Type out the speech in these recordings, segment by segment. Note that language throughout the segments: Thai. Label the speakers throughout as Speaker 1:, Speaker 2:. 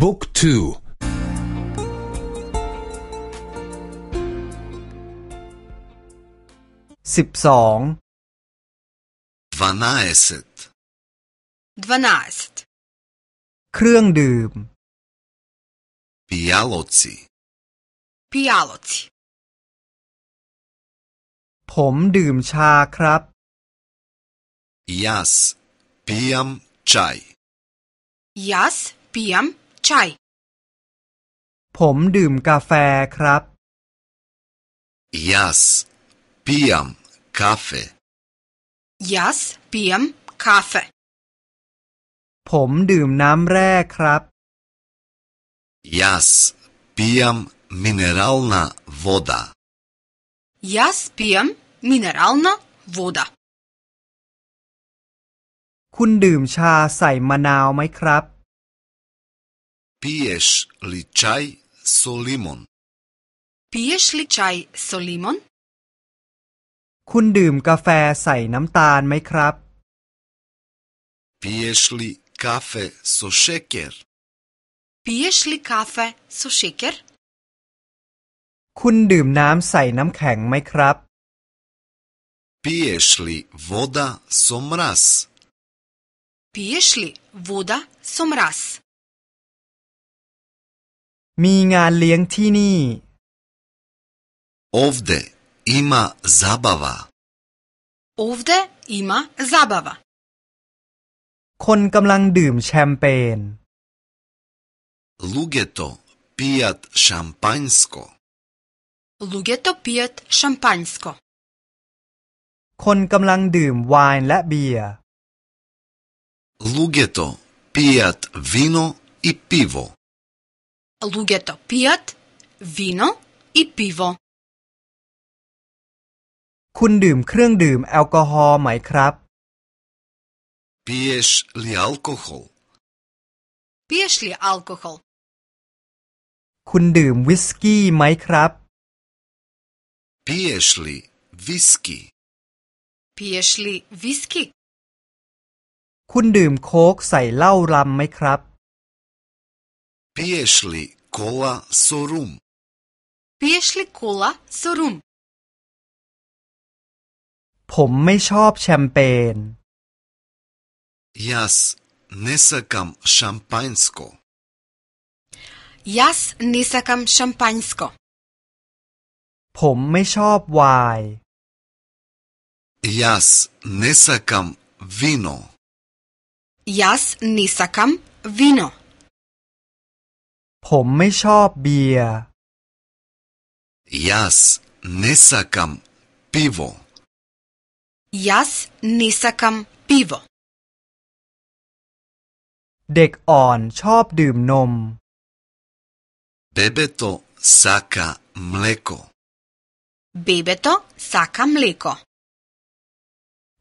Speaker 1: บุ๊กทูสิบสอง
Speaker 2: ดวนาเอสต
Speaker 3: ดวนาเอสต
Speaker 2: เครื่องดื่มปิอาโลซี
Speaker 3: ปิอาโลซี
Speaker 1: ผมดื่มชาครับ
Speaker 2: ยัสพิยม ชาย
Speaker 3: ยัสพิยม
Speaker 1: ใช่ ผมดื่มกาแฟครับ
Speaker 2: ยัสพิมกาแฟ
Speaker 1: ยัส
Speaker 3: พิมกาแฟ
Speaker 1: ผมดื่มน้ำแร่ครับ
Speaker 2: ยัสพิมมินเนอรัลนาวอดา
Speaker 3: ยัสพิมมินเนอรัลนาวอดา
Speaker 1: คุณดื่มชาใส่มะนาวไหมครับ
Speaker 2: Piješ li čaj so limon?
Speaker 1: Piješ li čaj so limon? คุณดื่มกาแฟใส่น้ำตาลไหมครับ
Speaker 2: Piješ li kafe so šeker?
Speaker 3: Piješ li kafe so šeker?
Speaker 2: คุ
Speaker 1: ณดื่มน้ำใส่น้ำแข็งไหมครับ
Speaker 2: Piješ li voda so mraz?
Speaker 3: Piješ li voda so mraz?
Speaker 2: มีงานเลี้ยงที่นี่
Speaker 1: ด v d ม i ซาบาว a
Speaker 3: โอ o v ด e i ม a ซ
Speaker 1: าบาว a คนกำลังดื่มแชมเปญ
Speaker 2: ลูเกโตปิ j a ตแชม p a นสโก
Speaker 1: ลูเ
Speaker 3: กโตปิ i j ตแชม m p นสโก
Speaker 1: คนกำลังดื่มไวน์และเบียร์
Speaker 2: ูเกโตปิ i j ตวิโนอิ p
Speaker 1: ิโว
Speaker 3: ล луѓето пијат вино и пиво.
Speaker 1: คุณดื่มเครื่องดื่มแอลกอฮอล์ไหมครับ
Speaker 2: พ p i e s ลีแอลกอฮอล์
Speaker 3: พ p i e s ลีแอลกอฮอล์
Speaker 1: คุณดื่มวิสกี้ไหมครับพ p i e s ลีวิสกี้
Speaker 3: พ p i e s ลีวิสกี้
Speaker 1: คุณดื่มโค้กใส่เหล้ารำไหมครับ
Speaker 2: Пиеш ли кола со рум?
Speaker 3: Пиеш ล и โคลา
Speaker 1: с อรุม ผมไม่ชอบแชมเปญ
Speaker 2: ย а ส не ส а к а м ш а м п а ј н ก к о
Speaker 3: Јас не ั а к а м ш а м п а ј н с
Speaker 1: ผมไม่ชอบไวน์ย а ส не ส а к а м в и โ о
Speaker 3: ย а ส не ส а к а м в и โ о
Speaker 1: ผมไม่ชอบเบียร์ Јас
Speaker 2: не сакам
Speaker 1: пиво.
Speaker 3: Јас не сакам
Speaker 1: пиво. เด็กอ่อนชอบดื่มนม
Speaker 2: Бебето сака млеко.
Speaker 3: Бебето сака млеко.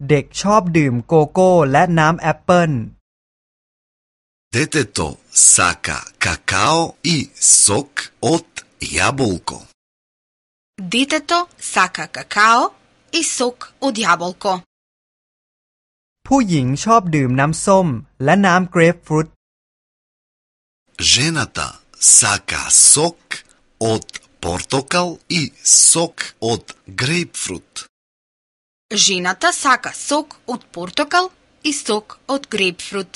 Speaker 1: เด็กชอบดื่มโกโก้และน้ำแอปเปิ้ล Детето сака
Speaker 2: какао и сок од јаболко.
Speaker 3: Детето сака какао и сок од јаболко.
Speaker 1: ผู้หญิงชอบดื่มน้ำส้มและน้ำเกรปฟรุต
Speaker 2: Жената сака сок од портокал и сок од грейпфрут.
Speaker 3: Жената сака сок од портокал и сок од грейпфрут.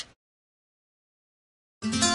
Speaker 3: Thank you.